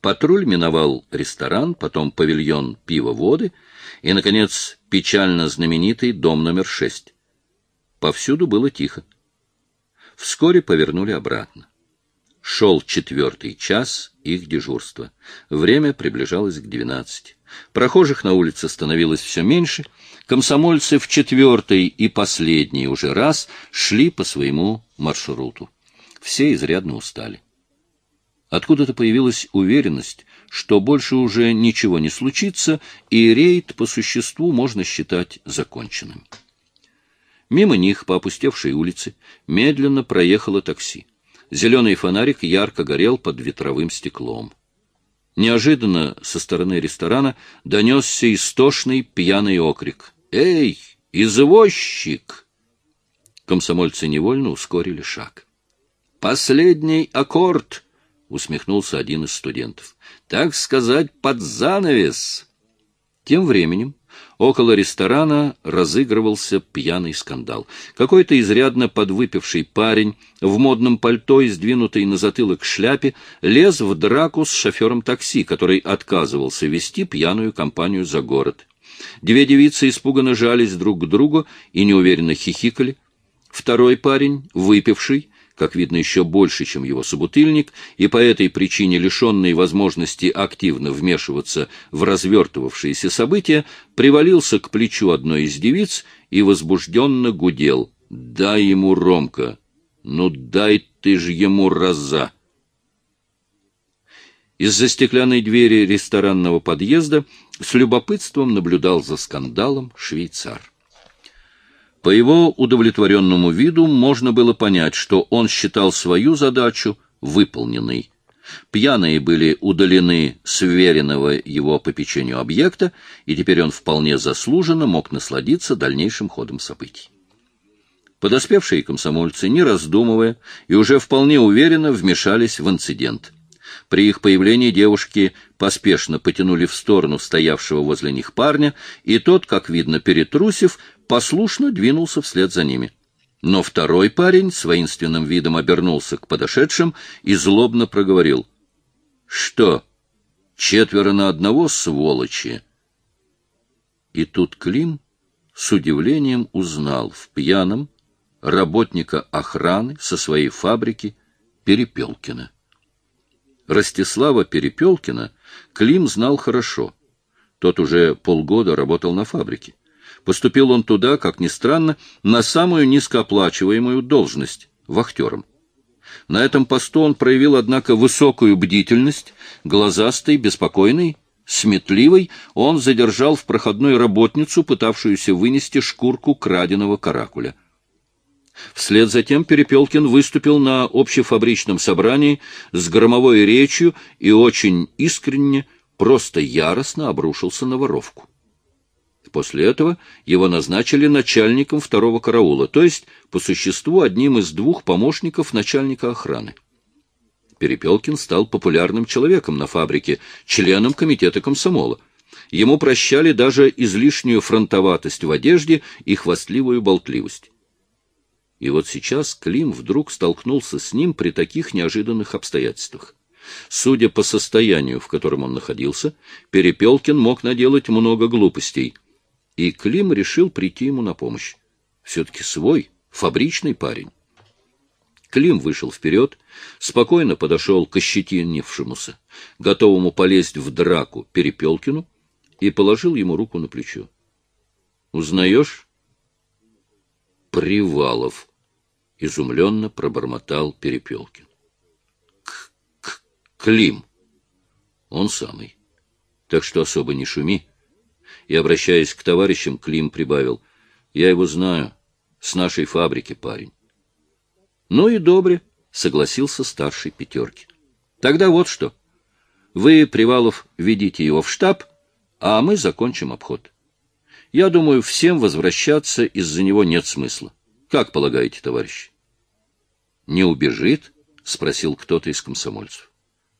Патруль миновал ресторан, потом павильон пива-воды и, наконец, печально знаменитый дом номер шесть. Повсюду было тихо. Вскоре повернули обратно. Шел четвертый час их дежурства. Время приближалось к двенадцати. Прохожих на улице становилось все меньше. Комсомольцы в четвертый и последний уже раз шли по своему маршруту. Все изрядно устали. Откуда-то появилась уверенность, что больше уже ничего не случится, и рейд по существу можно считать законченным. Мимо них, по опустевшей улице, медленно проехало такси. Зеленый фонарик ярко горел под ветровым стеклом. Неожиданно со стороны ресторана донесся истошный пьяный окрик. «Эй, извозчик!» Комсомольцы невольно ускорили шаг. «Последний аккорд!» — усмехнулся один из студентов. «Так сказать, под занавес!» Тем временем около ресторана разыгрывался пьяный скандал. Какой-то изрядно подвыпивший парень в модном пальто и сдвинутой на затылок шляпе лез в драку с шофером такси, который отказывался вести пьяную компанию за город. Две девицы испуганно жались друг к другу и неуверенно хихикали. Второй парень, выпивший, как видно, еще больше, чем его собутыльник, и по этой причине лишенный возможности активно вмешиваться в развертывавшиеся события, привалился к плечу одной из девиц и возбужденно гудел. «Дай ему, Ромка! Ну дай ты ж ему раза!» Из-за стеклянной двери ресторанного подъезда с любопытством наблюдал за скандалом швейцар. По его удовлетворенному виду можно было понять, что он считал свою задачу выполненной. Пьяные были удалены с веренного его попечению объекта, и теперь он вполне заслуженно мог насладиться дальнейшим ходом событий. Подоспевшие комсомольцы, не раздумывая и уже вполне уверенно вмешались в инцидент. При их появлении девушки поспешно потянули в сторону стоявшего возле них парня, и тот, как видно, перетрусив, послушно двинулся вслед за ними. Но второй парень с воинственным видом обернулся к подошедшим и злобно проговорил. — Что? Четверо на одного, сволочи? И тут Клим с удивлением узнал в пьяном работника охраны со своей фабрики Перепелкина. Ростислава Перепелкина Клим знал хорошо. Тот уже полгода работал на фабрике. Поступил он туда, как ни странно, на самую низкооплачиваемую должность — вахтером. На этом посту он проявил, однако, высокую бдительность, глазастый, беспокойный, сметливый, он задержал в проходной работницу, пытавшуюся вынести шкурку краденого каракуля. Вслед за тем Перепелкин выступил на общефабричном собрании с громовой речью и очень искренне, просто яростно обрушился на воровку. После этого его назначили начальником второго караула, то есть, по существу, одним из двух помощников начальника охраны. Перепелкин стал популярным человеком на фабрике, членом комитета комсомола. Ему прощали даже излишнюю фронтоватость в одежде и хвастливую болтливость. И вот сейчас Клим вдруг столкнулся с ним при таких неожиданных обстоятельствах. Судя по состоянию, в котором он находился, Перепелкин мог наделать много глупостей — и Клим решил прийти ему на помощь. Все-таки свой, фабричный парень. Клим вышел вперед, спокойно подошел к ощетинившемуся, готовому полезть в драку Перепелкину, и положил ему руку на плечо. — Узнаешь? — Привалов, — изумленно пробормотал Перепелкин. К — Клим. Он самый. Так что особо не шуми и, обращаясь к товарищам, Клим прибавил. — Я его знаю. С нашей фабрики парень. — Ну и добре, — согласился старший пятерки. — Тогда вот что. Вы, Привалов, ведите его в штаб, а мы закончим обход. Я думаю, всем возвращаться из-за него нет смысла. Как полагаете, товарищ? — Не убежит? — спросил кто-то из комсомольцев.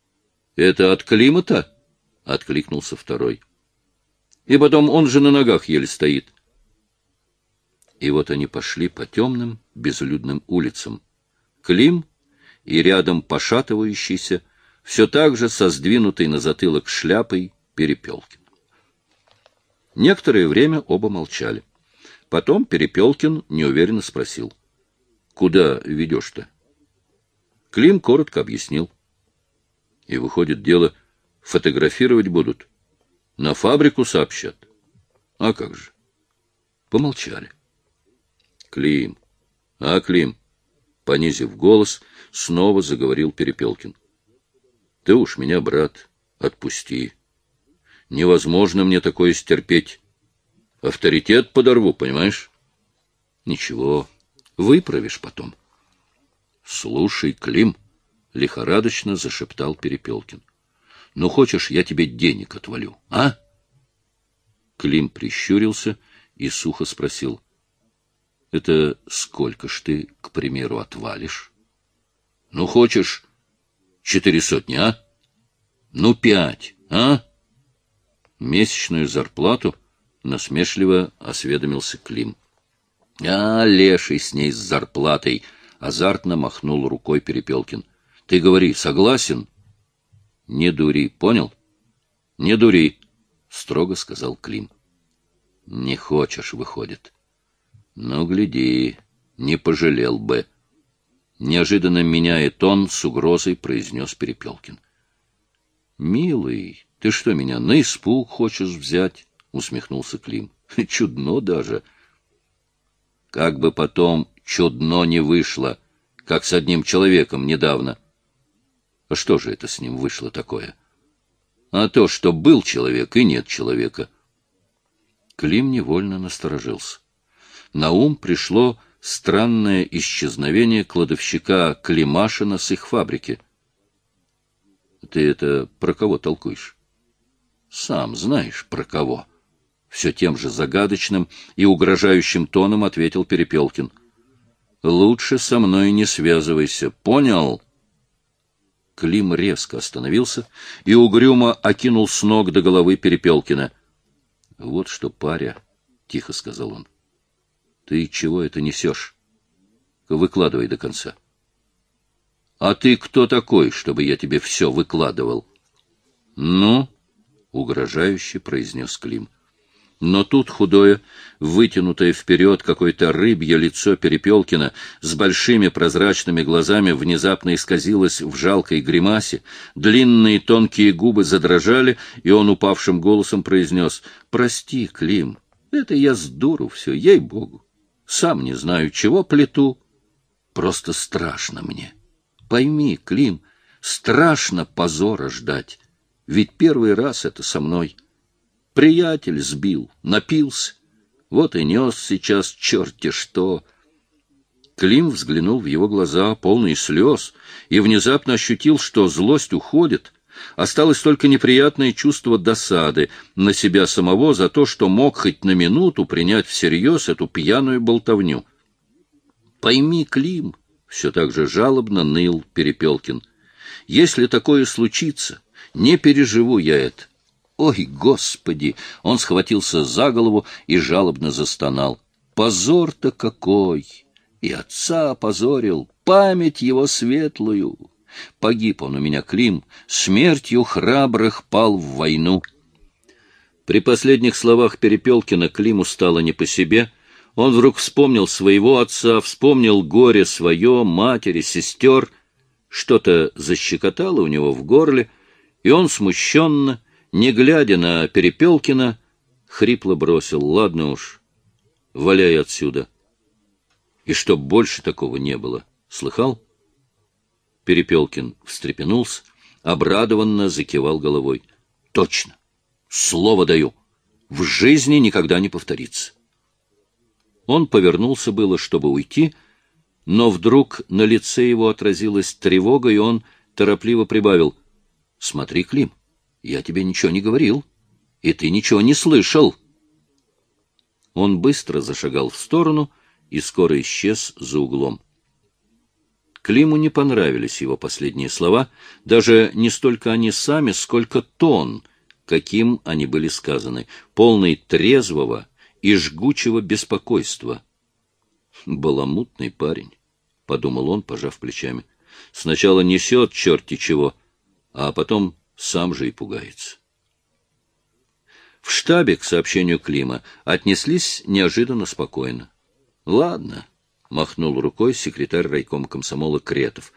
— Это от климата? — откликнулся второй. И потом он же на ногах еле стоит. И вот они пошли по темным, безлюдным улицам. Клим и рядом пошатывающийся, все так же со сдвинутой на затылок шляпой Перепелкин. Некоторое время оба молчали. Потом Перепелкин неуверенно спросил. — Куда ведешь-то? Клим коротко объяснил. И выходит, дело фотографировать будут. На фабрику сообщат. А как же? Помолчали. Клим. А, Клим, понизив голос, снова заговорил Перепелкин. Ты уж меня, брат, отпусти. Невозможно мне такое стерпеть. Авторитет подорву, понимаешь? Ничего, выправишь потом. Слушай, Клим, лихорадочно зашептал Перепелкин. Ну, хочешь, я тебе денег отвалю, а? Клим прищурился и сухо спросил. — Это сколько ж ты, к примеру, отвалишь? — Ну, хочешь, четыре сотни, а? Ну, пять, а? Месячную зарплату насмешливо осведомился Клим. — А, леший с ней с зарплатой! — азартно махнул рукой Перепелкин. — Ты говори, согласен? — Не дури, понял? — Не дури, — строго сказал Клим. — Не хочешь, выходит. — Ну, гляди, не пожалел бы. — Неожиданно меняя тон, с угрозой произнес Перепелкин. — Милый, ты что, меня на испуг хочешь взять? — усмехнулся Клим. — Чудно даже. Как бы потом чудно не вышло, как с одним человеком недавно. А что же это с ним вышло такое? А то, что был человек и нет человека. Клим невольно насторожился. На ум пришло странное исчезновение кладовщика Климашина с их фабрики. Ты это про кого толкуешь? Сам знаешь, про кого. Все тем же загадочным и угрожающим тоном ответил Перепелкин. Лучше со мной не связывайся, понял? Клим резко остановился и угрюмо окинул с ног до головы Перепелкина. — Вот что, паря, — тихо сказал он, — ты чего это несешь? Выкладывай до конца. А ты кто такой, чтобы я тебе все выкладывал? Ну, угрожающе произнес Клим. Но тут худое, вытянутое вперед какое-то рыбье лицо Перепелкина с большими прозрачными глазами внезапно исказилось в жалкой гримасе, длинные тонкие губы задрожали, и он упавшим голосом произнес «Прости, Клим, это я с дуру все, ей-богу». Сам не знаю, чего плету. Просто страшно мне. Пойми, Клим, страшно позора ждать. Ведь первый раз это со мной. Приятель сбил, напился. Вот и нес сейчас черти что. Клим взглянул в его глаза, полные слез, и внезапно ощутил, что злость уходит — Осталось только неприятное чувство досады на себя самого за то, что мог хоть на минуту принять всерьез эту пьяную болтовню. «Пойми, Клим», — все так же жалобно ныл Перепелкин, — «если такое случится, не переживу я это». «Ой, Господи!» — он схватился за голову и жалобно застонал. «Позор-то какой! И отца опозорил, память его светлую!» Погиб он у меня, Клим, смертью храбрых пал в войну. При последних словах Перепелкина Климу стало не по себе. Он вдруг вспомнил своего отца, вспомнил горе свое, матери, сестер. Что-то защекотало у него в горле, и он смущенно, не глядя на Перепелкина, хрипло бросил. «Ладно уж, валяй отсюда». И чтоб больше такого не было. Слыхал? Перепелкин встрепенулся, обрадованно закивал головой. — Точно! Слово даю! В жизни никогда не повторится. Он повернулся было, чтобы уйти, но вдруг на лице его отразилась тревога, и он торопливо прибавил. — Смотри, Клим, я тебе ничего не говорил, и ты ничего не слышал. Он быстро зашагал в сторону и скоро исчез за углом. Климу не понравились его последние слова, даже не столько они сами, сколько тон, каким они были сказаны, полный трезвого и жгучего беспокойства. «Баламутный парень», — подумал он, пожав плечами. «Сначала несет черти чего, а потом сам же и пугается. В штабе к сообщению Клима отнеслись неожиданно спокойно. «Ладно», — махнул рукой секретарь райкома комсомола Кретов.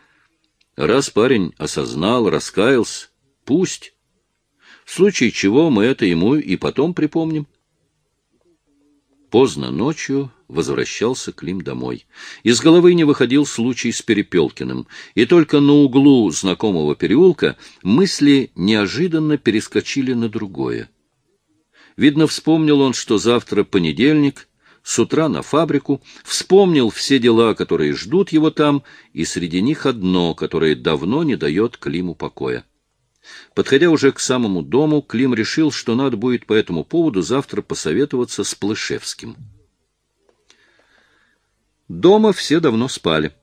«Раз парень осознал, раскаялся, пусть. В случае чего мы это ему и потом припомним». Поздно ночью возвращался Клим домой. Из головы не выходил случай с Перепелкиным, и только на углу знакомого переулка мысли неожиданно перескочили на другое. Видно, вспомнил он, что завтра понедельник, с утра на фабрику, вспомнил все дела, которые ждут его там, и среди них одно, которое давно не дает Климу покоя. Подходя уже к самому дому, Клим решил, что надо будет по этому поводу завтра посоветоваться с Плышевским. Дома все давно спали.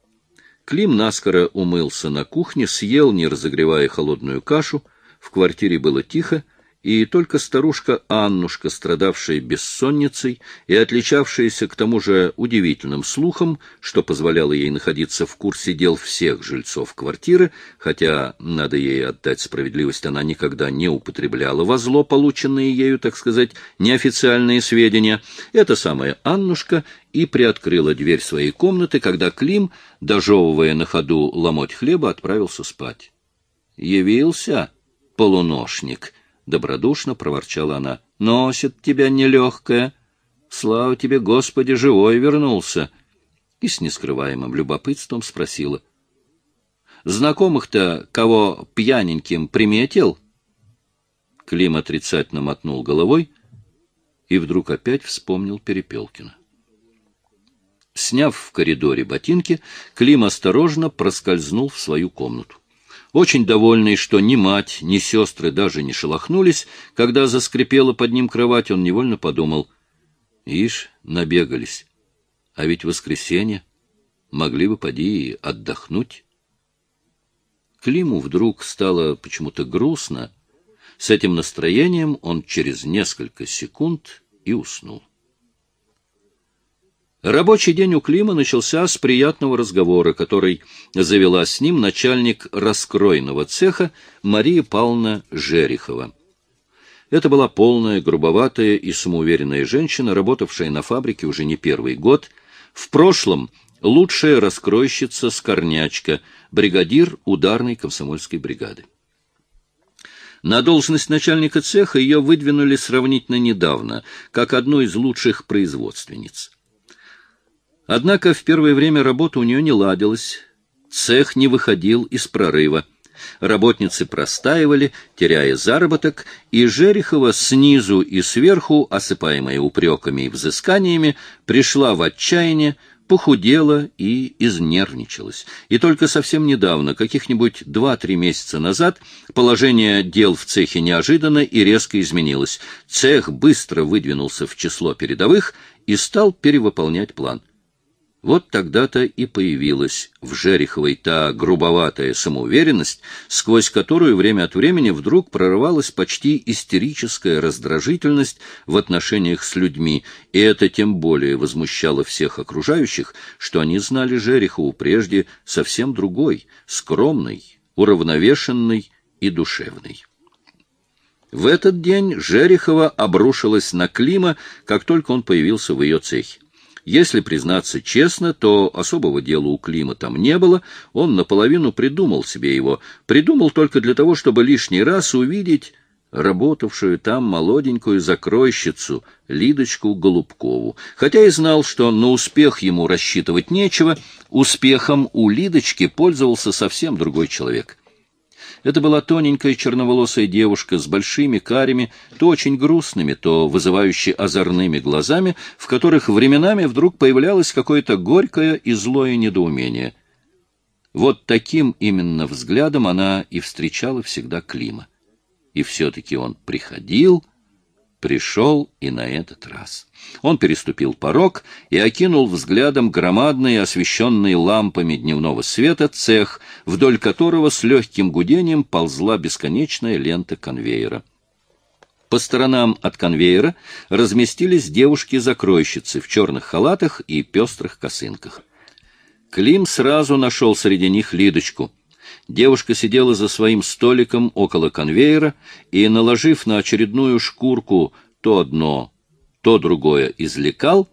Клим наскоро умылся на кухне, съел, не разогревая холодную кашу. В квартире было тихо, и только старушка Аннушка, страдавшая бессонницей и отличавшаяся к тому же удивительным слухом, что позволяло ей находиться в курсе дел всех жильцов квартиры, хотя, надо ей отдать справедливость, она никогда не употребляла во зло полученные ею, так сказать, неофициальные сведения, эта самая Аннушка и приоткрыла дверь своей комнаты, когда Клим, дожевывая на ходу ломоть хлеба, отправился спать. «Явился полуношник», Добродушно проворчала она. «Носит тебя нелегкая. Слава тебе, Господи, живой вернулся!» И с нескрываемым любопытством спросила. «Знакомых-то кого пьяненьким приметил?» Клим отрицательно мотнул головой и вдруг опять вспомнил Перепелкина. Сняв в коридоре ботинки, Клим осторожно проскользнул в свою комнату. Очень довольный, что ни мать, ни сестры даже не шелохнулись, когда заскрипела под ним кровать, он невольно подумал. Ишь, набегались. А ведь воскресенье. Могли бы поди и отдохнуть. Климу вдруг стало почему-то грустно. С этим настроением он через несколько секунд и уснул. Рабочий день у Клима начался с приятного разговора, который завела с ним начальник раскройного цеха Мария Павловна Жерихова. Это была полная, грубоватая и самоуверенная женщина, работавшая на фабрике уже не первый год. В прошлом лучшая раскройщица-скорнячка, бригадир ударной комсомольской бригады. На должность начальника цеха ее выдвинули сравнительно недавно, как одну из лучших производственниц. Однако в первое время работа у нее не ладилась, цех не выходил из прорыва. Работницы простаивали, теряя заработок, и Жерехова снизу и сверху, осыпаемая упреками и взысканиями, пришла в отчаяние, похудела и изнервничалась. И только совсем недавно, каких-нибудь два-три месяца назад, положение дел в цехе неожиданно и резко изменилось. Цех быстро выдвинулся в число передовых и стал перевыполнять план. Вот тогда-то и появилась в Жереховой та грубоватая самоуверенность, сквозь которую время от времени вдруг прорывалась почти истерическая раздражительность в отношениях с людьми, и это тем более возмущало всех окружающих, что они знали Жерехову прежде совсем другой, скромной, уравновешенной и душевной. В этот день Жерехова обрушилась на Клима, как только он появился в ее цехе. Если признаться честно, то особого дела у Клима там не было, он наполовину придумал себе его, придумал только для того, чтобы лишний раз увидеть работавшую там молоденькую закройщицу Лидочку Голубкову. Хотя и знал, что на успех ему рассчитывать нечего, успехом у Лидочки пользовался совсем другой человек. Это была тоненькая черноволосая девушка с большими карими, то очень грустными, то вызывающе озорными глазами, в которых временами вдруг появлялось какое-то горькое и злое недоумение. Вот таким именно взглядом она и встречала всегда Клима. И все-таки он приходил, пришел и на этот раз. Он переступил порог и окинул взглядом громадный, освещенный лампами дневного света цех, вдоль которого с легким гудением ползла бесконечная лента конвейера. По сторонам от конвейера разместились девушки-закройщицы в черных халатах и пестрых косынках. Клим сразу нашел среди них Лидочку. Девушка сидела за своим столиком около конвейера и, наложив на очередную шкурку то одно, то другое из лекал,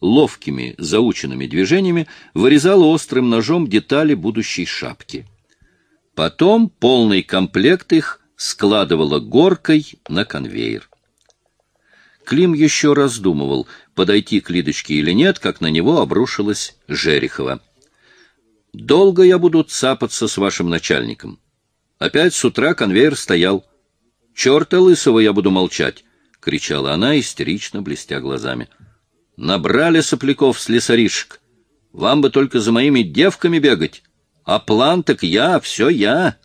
ловкими заученными движениями вырезала острым ножом детали будущей шапки. Потом полный комплект их складывала горкой на конвейер. Клим еще раздумывал, подойти к Лидочке или нет, как на него обрушилась Жерехова. «Долго я буду цапаться с вашим начальником. Опять с утра конвейер стоял. Черта лысого я буду молчать!» — кричала она, истерично блестя глазами. «Набрали сопляков слесаришек. Вам бы только за моими девками бегать. А план так я, все я!»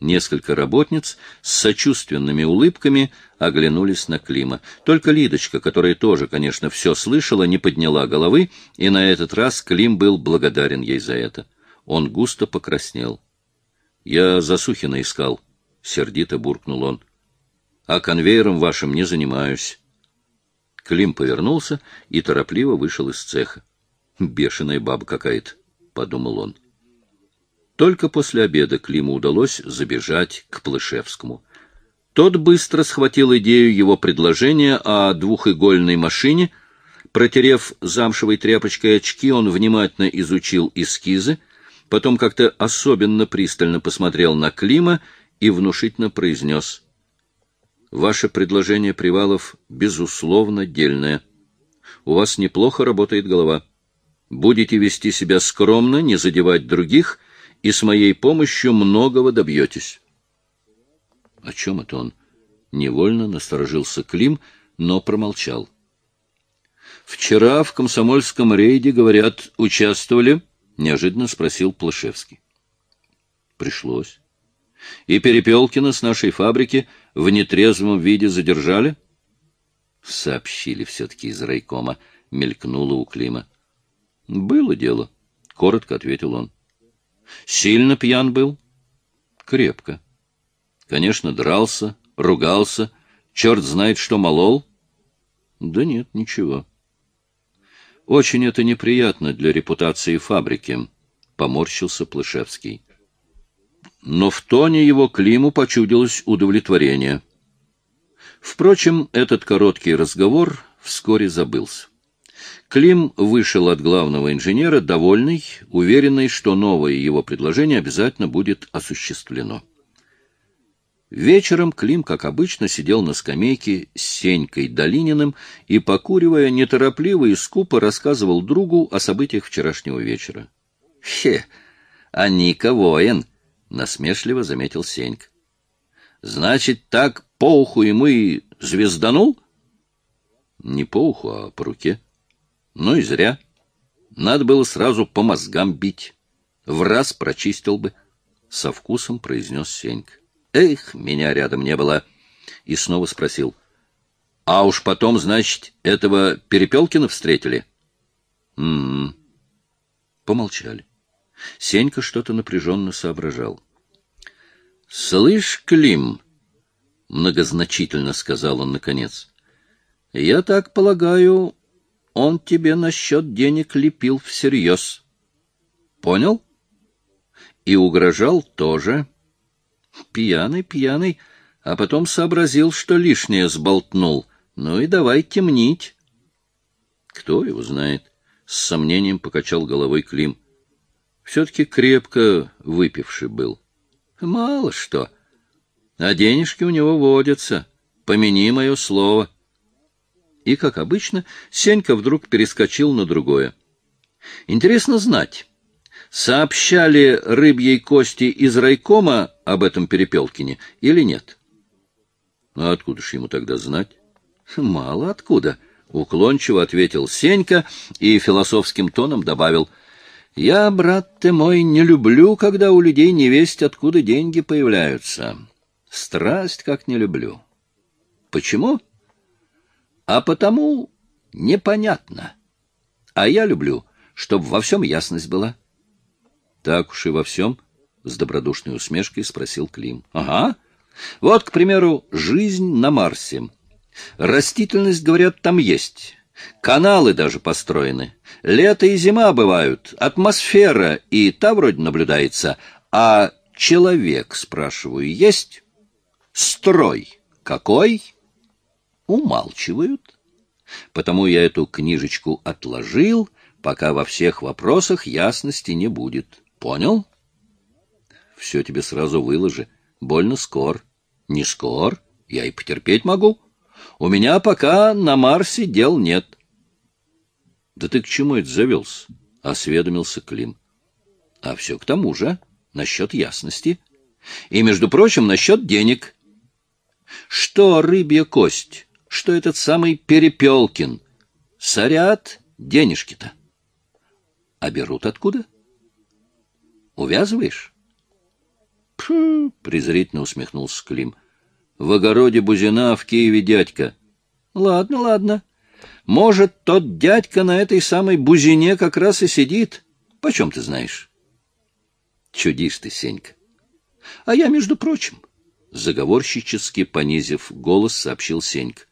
Несколько работниц с сочувственными улыбками оглянулись на Клима. Только Лидочка, которая тоже, конечно, все слышала, не подняла головы, и на этот раз Клим был благодарен ей за это. Он густо покраснел. — Я Засухина искал, — сердито буркнул он. — А конвейером вашим не занимаюсь. Клим повернулся и торопливо вышел из цеха. — Бешеная баба какая-то, — подумал он. — только после обеда Климу удалось забежать к Плышевскому. Тот быстро схватил идею его предложения о двухигольной машине. Протерев замшевой тряпочкой очки, он внимательно изучил эскизы, потом как-то особенно пристально посмотрел на Клима и внушительно произнес. «Ваше предложение, Привалов, безусловно, дельное. У вас неплохо работает голова. Будете вести себя скромно, не задевать других — и с моей помощью многого добьетесь. — О чем это он? Невольно насторожился Клим, но промолчал. — Вчера в комсомольском рейде, говорят, участвовали? — неожиданно спросил Плашевский. — Пришлось. — И Перепелкина с нашей фабрики в нетрезвом виде задержали? — Сообщили все-таки из райкома, — мелькнуло у Клима. — Было дело, — коротко ответил он. Сильно пьян был? Крепко. Конечно, дрался, ругался, черт знает, что молол. Да нет, ничего. Очень это неприятно для репутации фабрики, — поморщился Плышевский. Но в тоне его Климу почудилось удовлетворение. Впрочем, этот короткий разговор вскоре забылся. Клим вышел от главного инженера, довольный, уверенный, что новое его предложение обязательно будет осуществлено. Вечером Клим, как обычно, сидел на скамейке с Сенькой Долининым и, покуривая, неторопливо и скупо рассказывал другу о событиях вчерашнего вечера. — Хе, а Ника воин! — насмешливо заметил Сенька. — Значит, так по уху ему и звезданул? — Не по уху, а по руке. Ну и зря. Надо было сразу по мозгам бить. В раз прочистил бы. Со вкусом произнес Сенька. Эх, меня рядом не было. И снова спросил. А уж потом, значит, этого Перепелкина встретили? М-м. Помолчали. Сенька что-то напряженно соображал. — Слышь, Клим, — многозначительно сказал он наконец, — я так полагаю, он тебе насчет денег лепил всерьез. Понял? И угрожал тоже. Пьяный, пьяный, а потом сообразил, что лишнее сболтнул. Ну и давай темнить. Кто его знает? С сомнением покачал головой Клим. Все-таки крепко выпивший был. Мало что. А денежки у него водятся. Помяни мое слово. И, как обычно, Сенька вдруг перескочил на другое. Интересно знать, сообщали рыбьей кости из райкома об этом Перепелкине или нет? А откуда ж ему тогда знать? Мало откуда, уклончиво ответил Сенька и философским тоном добавил: я, брат ты мой, не люблю, когда у людей не весть, откуда деньги появляются. Страсть как не люблю. Почему? а потому непонятно. А я люблю, чтобы во всем ясность была. — Так уж и во всем? — с добродушной усмешкой спросил Клим. — Ага. Вот, к примеру, жизнь на Марсе. Растительность, говорят, там есть. Каналы даже построены. Лето и зима бывают. Атмосфера и та вроде наблюдается. А человек, спрашиваю, есть? Строй какой? Умалчивают. Потому я эту книжечку отложил, пока во всех вопросах ясности не будет. Понял? Все тебе сразу выложи. Больно скор. Не скор, я и потерпеть могу. У меня пока на Марсе дел нет. Да ты к чему это завелся? — осведомился Клим. — А все к тому же, насчет ясности. И, между прочим, насчет денег. Что рыбья кость, что этот самый Перепелкин. Сорят денежки-то. А берут откуда? Увязываешь? Презрительно усмехнулся Клим. В огороде Бузина, в Киеве дядька. Ладно, ладно. Может, тот дядька на этой самой Бузине как раз и сидит. Почем ты знаешь? Чудишь ты, Сенька. А я, между прочим, заговорщически понизив голос, сообщил Сенька.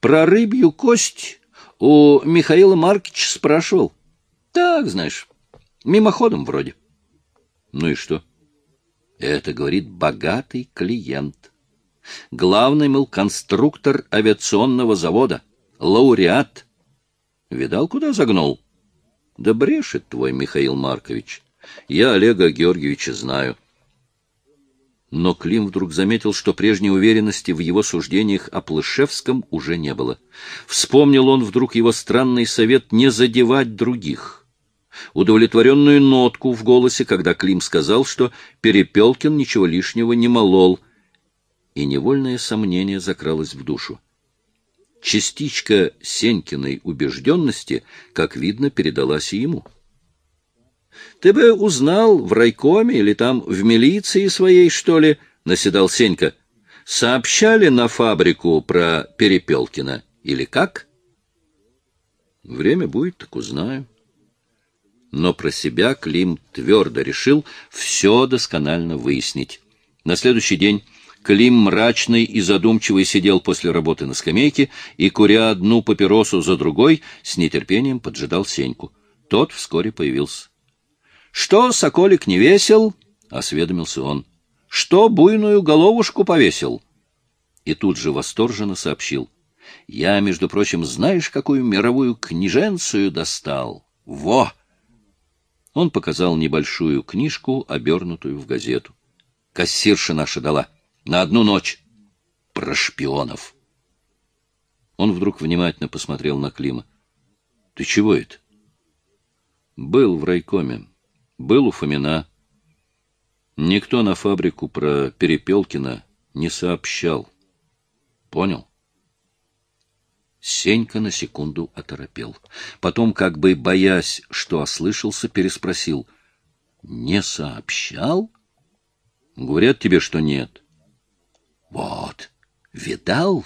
Про рыбью кость у Михаила Маркича спрашивал. Так, знаешь, мимоходом вроде. Ну и что? Это, говорит, богатый клиент. Главный, мыл, конструктор авиационного завода — лауреат. Видал, куда загнул? Да брешет твой Михаил Маркович. Я Олега Георгиевича знаю. Но Клим вдруг заметил, что прежней уверенности в его суждениях о Плышевском уже не было. Вспомнил он вдруг его странный совет не задевать других. Удовлетворенную нотку в голосе, когда Клим сказал, что Перепелкин ничего лишнего не молол, и невольное сомнение закралось в душу. Частичка Сенькиной убежденности, как видно, передалась и ему. «Ты бы узнал в райкоме или там в милиции своей, что ли?» — наседал Сенька. «Сообщали на фабрику про Перепелкина или как?» «Время будет, так узнаю». Но про себя Клим твердо решил все досконально выяснить. На следующий день Клим мрачный и задумчивый сидел после работы на скамейке и, куря одну папиросу за другой, с нетерпением поджидал Сеньку. Тот вскоре появился. — Что, соколик, не весел? — осведомился он. — Что, буйную головушку повесил? И тут же восторженно сообщил. — Я, между прочим, знаешь, какую мировую книженцию достал? Во! Он показал небольшую книжку, обернутую в газету. Кассирша наша дала. На одну ночь. Про шпионов. Он вдруг внимательно посмотрел на Клима. — Ты чего это? — Был в райкоме. Был у Фомина. Никто на фабрику про Перепелкина не сообщал. Понял? Сенька на секунду оторопел. Потом, как бы боясь, что ослышался, переспросил. — Не сообщал? — Говорят тебе, что нет. Вот, видал?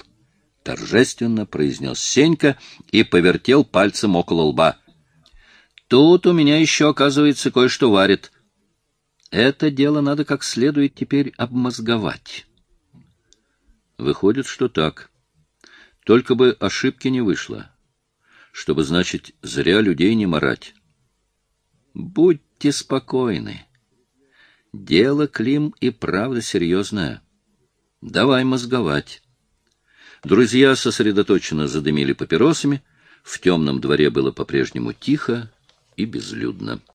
торжественно произнес Сенька и повертел пальцем около лба. Тут у меня еще, оказывается, кое-что варит. Это дело надо как следует теперь обмозговать. Выходит, что так. Только бы ошибки не вышло. Чтобы, значит, зря людей не морать. Будьте спокойны. Дело, Клим, и правда серьезное. Давай мозговать. Друзья сосредоточенно задымили папиросами. В темном дворе было по-прежнему тихо и безлюдно.